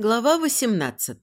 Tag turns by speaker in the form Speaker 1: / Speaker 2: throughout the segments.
Speaker 1: Глава 18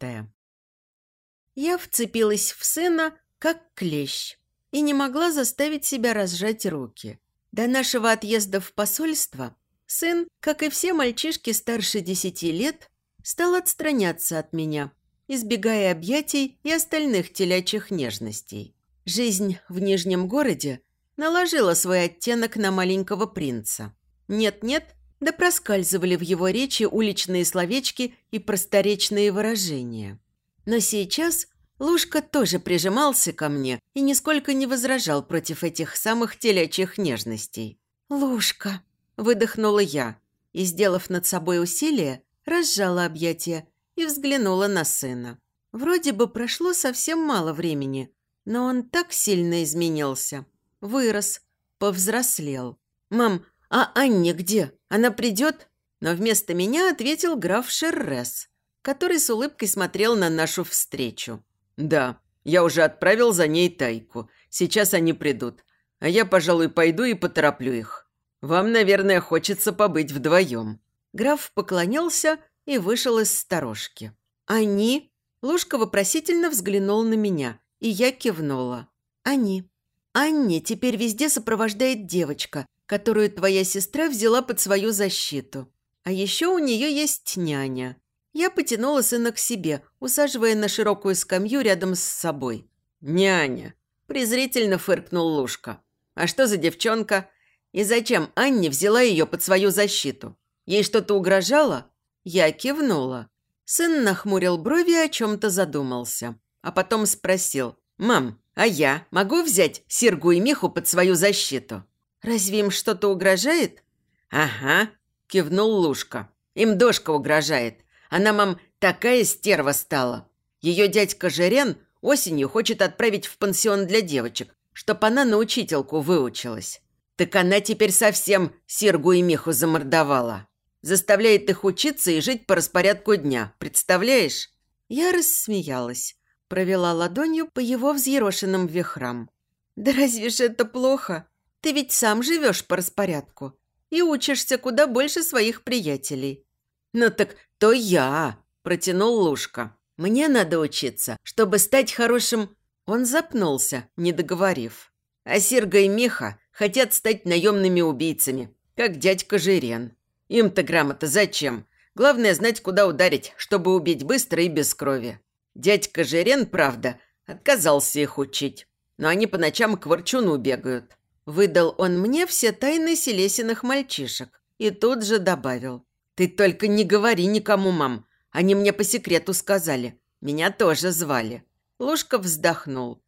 Speaker 1: Я вцепилась в сына, как клещ, и не могла заставить себя разжать руки. До нашего отъезда в посольство сын, как и все мальчишки старше десяти лет, стал отстраняться от меня, избегая объятий и остальных телячьих нежностей. Жизнь в Нижнем городе наложила свой оттенок на маленького принца. Нет-нет, да проскальзывали в его речи уличные словечки и просторечные выражения. Но сейчас Лушка тоже прижимался ко мне и нисколько не возражал против этих самых телячьих нежностей. «Лушка!» – выдохнула я и, сделав над собой усилие, разжала объятия и взглянула на сына. Вроде бы прошло совсем мало времени, но он так сильно изменился. Вырос, повзрослел. «Мам, а Анне где? Она придет?» Но вместо меня ответил граф Шеррес, который с улыбкой смотрел на нашу встречу.
Speaker 2: «Да, я уже отправил за ней тайку. Сейчас они придут. А я, пожалуй, пойду и потороплю их. Вам, наверное, хочется побыть вдвоем».
Speaker 1: Граф поклонился и вышел из сторожки. «Они?» Лушка вопросительно взглянул на меня, и я кивнула. «Они». Анне теперь везде сопровождает девочка, которую твоя сестра взяла под свою защиту. А еще у нее есть няня. Я потянула сына к себе, усаживая на широкую скамью рядом с собой.
Speaker 2: «Няня!» – презрительно фыркнул Лушка. «А что за девчонка? И зачем Анне взяла ее под свою защиту? Ей что-то угрожало?»
Speaker 1: Я кивнула. Сын нахмурил брови и о чем-то задумался. А потом спросил. «Мам, а я могу взять Сергу и Миху под свою защиту?» «Разве им что-то угрожает?»
Speaker 2: «Ага», – кивнул Лушка. «Им дошка угрожает. Она, мам, такая стерва стала. Ее дядька Жерен осенью хочет отправить в пансион для девочек, чтоб она на учительку выучилась. Так она теперь совсем Сергу и Миху замордовала. Заставляет их учиться и жить по распорядку дня, представляешь?»
Speaker 1: Я рассмеялась, провела ладонью по его взъерошенным вихрам. «Да разве же это плохо? Ты ведь сам живешь по распорядку и учишься куда больше своих приятелей».
Speaker 2: «Ну так то я», – протянул Лушка. «Мне надо учиться, чтобы стать хорошим...» Он запнулся, не договорив. А Серга и Миха хотят стать наемными убийцами, как дядька Жирен. Им-то грамота зачем? Главное знать, куда ударить, чтобы убить быстро и без крови. Дядька Жирен, правда, отказался их учить. Но они по ночам к ворчуну бегают.
Speaker 1: Выдал он мне все тайны селесиных мальчишек и тут же добавил.
Speaker 2: «Ты только не говори никому, мам. Они мне по секрету сказали. Меня тоже звали». Лушка вздохнул.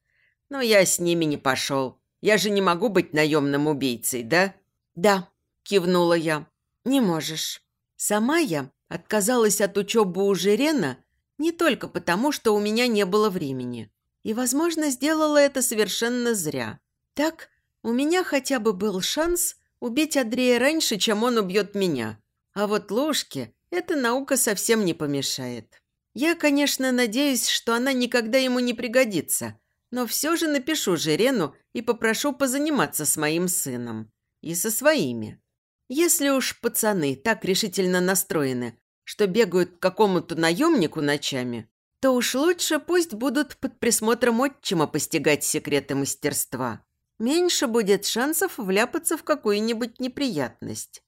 Speaker 2: «Но я с ними не пошел. Я же не могу быть наемным убийцей, да?»
Speaker 1: «Да», – кивнула я. «Не можешь». Сама я отказалась от учебы у Жирена не только потому, что у меня не было времени. И, возможно, сделала это совершенно зря. Так у меня хотя бы был шанс убить Андрея раньше, чем он убьет меня. А вот ложке эта наука совсем не помешает. Я, конечно, надеюсь, что она никогда ему не пригодится, но все же напишу Жирену и попрошу позаниматься с моим сыном. И со своими. Если уж пацаны так решительно настроены, что бегают к какому-то наемнику ночами, то уж лучше пусть будут под присмотром отчима постигать секреты мастерства меньше будет шансов вляпаться в какую-нибудь неприятность.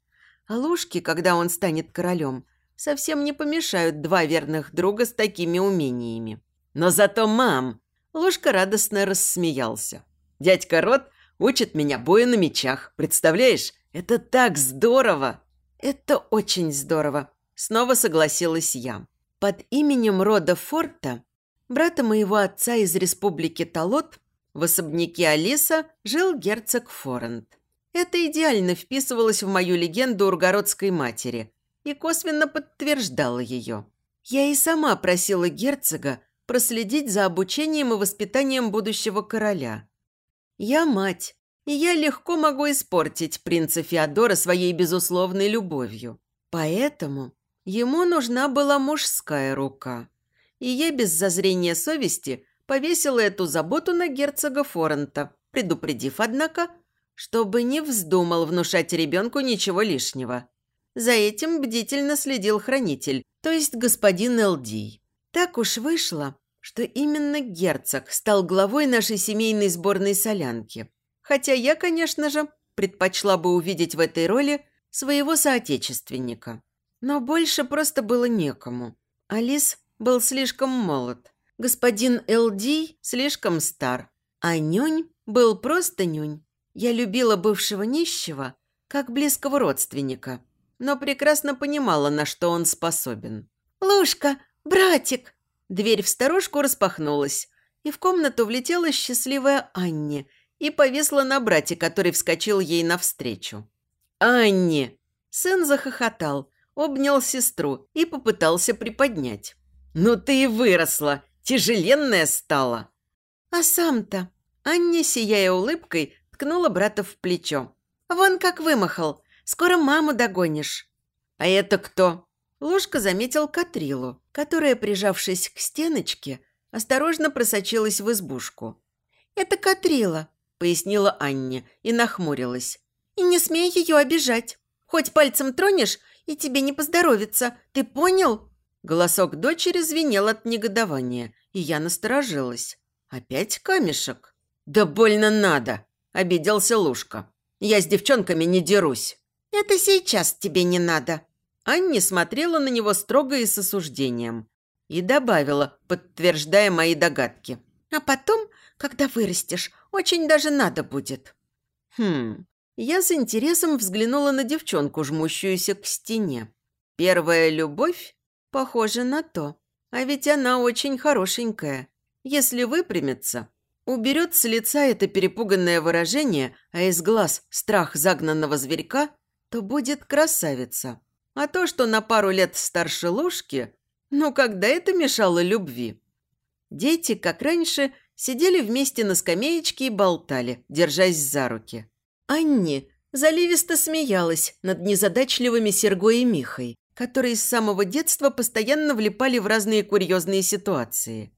Speaker 1: А Лушке, когда он станет королем, совсем не помешают два верных друга с такими умениями.
Speaker 2: Но зато мам... Лушка радостно рассмеялся. Дядька Рот учит меня бою на мечах. Представляешь, это так здорово!
Speaker 1: Это очень здорово. Снова согласилась я. Под именем рода Форта, брата моего отца из республики Талот, в особняке Алиса жил герцог Форент. Это идеально вписывалось в мою легенду ургородской матери и косвенно подтверждало ее. Я и сама просила герцога проследить за обучением и воспитанием будущего короля. Я мать, и я легко могу испортить принца Феодора своей безусловной любовью. Поэтому ему нужна была мужская рука. И я без зазрения совести повесила эту заботу на герцога Форента, предупредив, однако, чтобы не вздумал внушать ребенку ничего лишнего. За этим бдительно следил хранитель, то есть господин Элдий. Так уж вышло, что именно герцог стал главой нашей семейной сборной солянки. Хотя я, конечно же, предпочла бы увидеть в этой роли своего соотечественника. Но больше просто было некому. Алис был слишком молод, господин Элди слишком стар, а Нюнь был просто Нюнь. Я любила бывшего нищего как близкого родственника, но прекрасно понимала, на что он способен. «Лушка, братик!» Дверь в сторожку распахнулась, и в комнату влетела счастливая Анни и повисла на брате, который вскочил ей навстречу. «Анни!» Сын захохотал, обнял сестру и попытался приподнять. «Ну ты и выросла! Тяжеленная стала!» «А сам-то...» Анни, сияя улыбкой, ткнула брата в плечо. «Вон как вымахал! Скоро маму догонишь!» «А это кто?» Ложка заметил Катрилу, которая, прижавшись к стеночке, осторожно просочилась в избушку. «Это Катрила», – пояснила Анне и нахмурилась. «И не смей ее обижать. Хоть пальцем тронешь, и тебе не поздоровится. Ты понял?» Голосок дочери звенел от негодования, и я насторожилась. «Опять камешек?» «Да больно надо!» – обиделся Лушка. «Я с девчонками не дерусь». «Это сейчас тебе не надо», Анни смотрела на него строго и с осуждением. И добавила, подтверждая мои догадки. «А потом, когда вырастешь, очень даже надо будет». Хм, я с интересом взглянула на девчонку, жмущуюся к стене. Первая любовь? Похоже на то. А ведь она очень хорошенькая. Если выпрямится, уберет с лица это перепуганное выражение, а из глаз страх загнанного зверька, то будет красавица. А то, что на пару лет старше Лушки, ну когда это мешало любви? Дети, как раньше, сидели вместе на скамеечке и болтали, держась за руки. Анни заливисто смеялась над незадачливыми Сергой и Михой, которые с самого детства постоянно влипали в разные курьезные ситуации.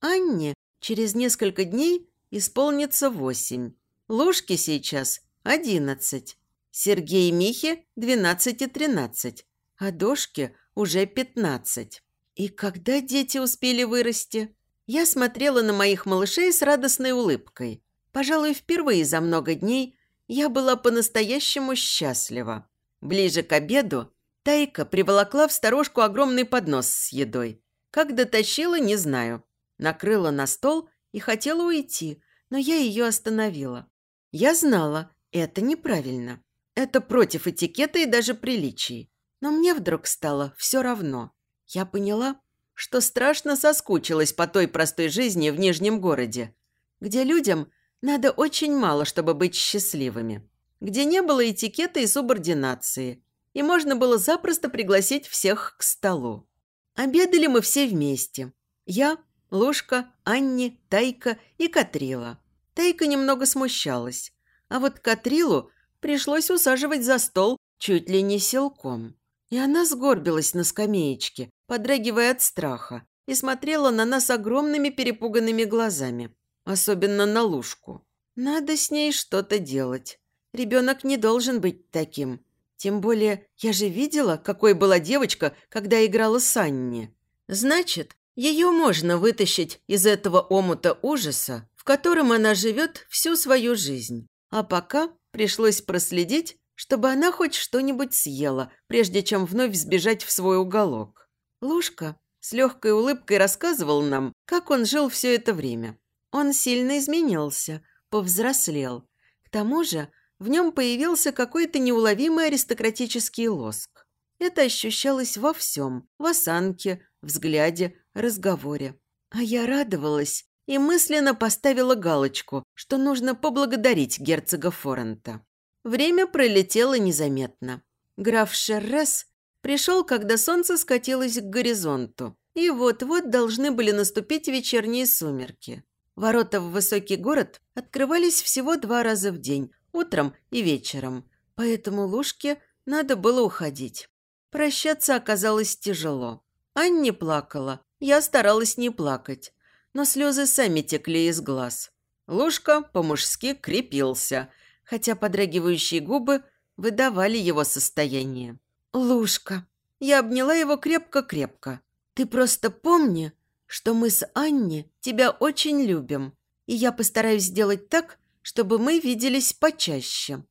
Speaker 1: Анне через несколько дней исполнится восемь. Ложки сейчас одиннадцать. Сергей и Михе двенадцать и тринадцать а Дошке уже пятнадцать. И когда дети успели вырасти? Я смотрела на моих малышей с радостной улыбкой. Пожалуй, впервые за много дней я была по-настоящему счастлива. Ближе к обеду Тайка приволокла в сторожку огромный поднос с едой. Как дотащила, не знаю. Накрыла на стол и хотела уйти, но я ее остановила. Я знала, это неправильно. Это против этикета и даже приличий. Но мне вдруг стало все равно. Я поняла, что страшно соскучилась по той простой жизни в Нижнем городе, где людям надо очень мало, чтобы быть счастливыми, где не было этикета и субординации, и можно было запросто пригласить всех к столу. Обедали мы все вместе. Я, Лушка, Анни, Тайка и Катрила. Тайка немного смущалась, а вот Катрилу пришлось усаживать за стол чуть ли не силком. И она сгорбилась на скамеечке, подрагивая от страха, и смотрела на нас огромными перепуганными глазами, особенно на Лушку. Надо с ней что-то делать. Ребенок не должен быть таким. Тем более, я же видела, какой была девочка, когда играла с Анни. Значит, ее можно вытащить из этого омута ужаса, в котором она живет всю свою жизнь. А пока пришлось проследить, чтобы она хоть что-нибудь съела, прежде чем вновь сбежать в свой уголок. Лушка с легкой улыбкой рассказывал нам, как он жил все это время. Он сильно изменился, повзрослел. К тому же в нем появился какой-то неуловимый аристократический лоск. Это ощущалось во всем – в осанке, взгляде, разговоре. А я радовалась и мысленно поставила галочку, что нужно поблагодарить герцога Форента. Время пролетело незаметно. Граф Шеррес пришел, когда солнце скатилось к горизонту, и вот-вот должны были наступить вечерние сумерки. Ворота в высокий город открывались всего два раза в день, утром и вечером, поэтому Лушке надо было уходить. Прощаться оказалось тяжело. Анне плакала, я старалась не плакать, но слезы сами текли из глаз. Лушка по-мужски крепился – хотя подрагивающие губы выдавали его состояние. «Лушка». Я обняла его крепко-крепко. «Ты просто помни, что мы с Анни тебя очень любим, и я постараюсь сделать так, чтобы мы виделись почаще.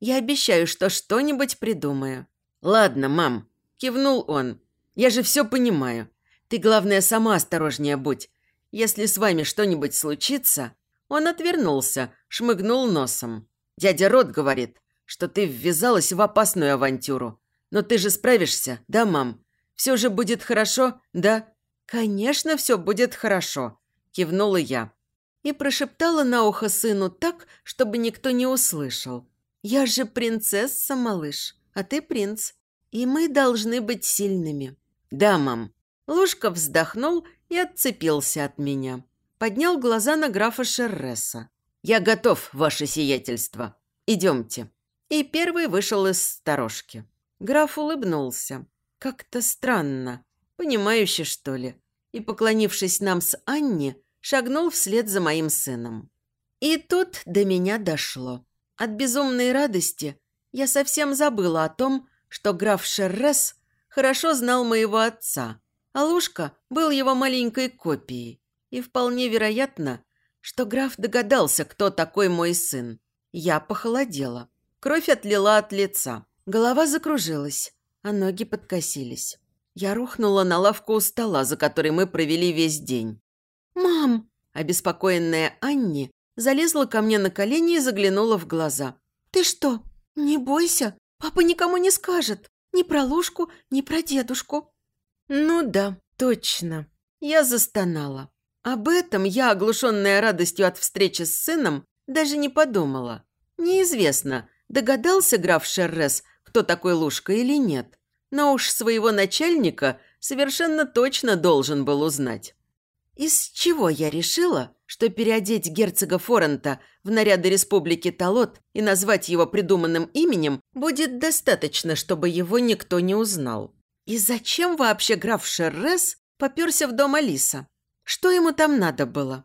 Speaker 1: Я обещаю, что что-нибудь придумаю».
Speaker 2: «Ладно, мам», – кивнул он. «Я же все понимаю. Ты, главное, сама осторожнее будь. Если с вами что-нибудь случится...» Он отвернулся, шмыгнул носом. «Дядя Рот говорит, что ты ввязалась в опасную авантюру. Но ты же справишься, да, мам? Все же будет хорошо, да?»
Speaker 1: «Конечно, все будет хорошо», – кивнула я. И прошептала на ухо сыну так, чтобы никто не услышал. «Я же принцесса, малыш, а ты принц, и мы должны быть сильными».
Speaker 2: «Да, мам».
Speaker 1: Лушка вздохнул и отцепился от меня. Поднял глаза на графа Шерреса.
Speaker 2: «Я готов, ваше сиятельство. Идемте».
Speaker 1: И первый вышел из сторожки. Граф улыбнулся. Как-то странно. Понимающе, что ли. И, поклонившись нам с Анни, шагнул вслед за моим сыном. И тут до меня дошло. От безумной радости я совсем забыла о том, что граф Шеррес хорошо знал моего отца, а Лушка был его маленькой копией. И вполне вероятно, что граф догадался, кто такой мой сын. Я похолодела. Кровь отлила от лица. Голова закружилась, а ноги подкосились. Я рухнула на лавку у стола, за которой мы провели весь день. «Мам!» – обеспокоенная Анни залезла ко мне на колени и заглянула в глаза. «Ты что? Не бойся, папа никому не скажет. Ни про Лушку, ни про дедушку». «Ну да, точно». Я застонала. Об этом я, оглушенная радостью от встречи с сыном, даже не подумала. Неизвестно, догадался граф Шеррес, кто такой Лушка или нет. Но уж своего начальника совершенно точно должен был узнать. Из чего я решила, что переодеть герцога Форента в наряды республики Талот и назвать его придуманным именем будет достаточно, чтобы его никто не узнал? И зачем вообще граф Шеррес поперся в дом Алиса? Что ему там надо было?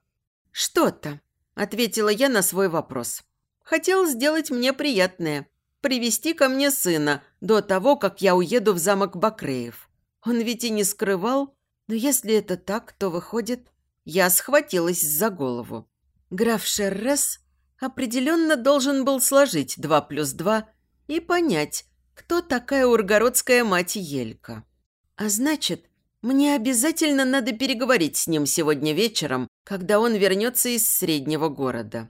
Speaker 1: Что-то, ответила я на свой вопрос. Хотел сделать мне приятное. Привести ко мне сына до того, как я уеду в замок Бакреев. Он ведь и не скрывал. Но если это так, то выходит... Я схватилась за голову. Граф Шеррес определенно должен был сложить два плюс два и понять, кто такая ургородская мать Елька. А значит, мне обязательно надо переговорить с ним сегодня вечером, когда он вернется из среднего города.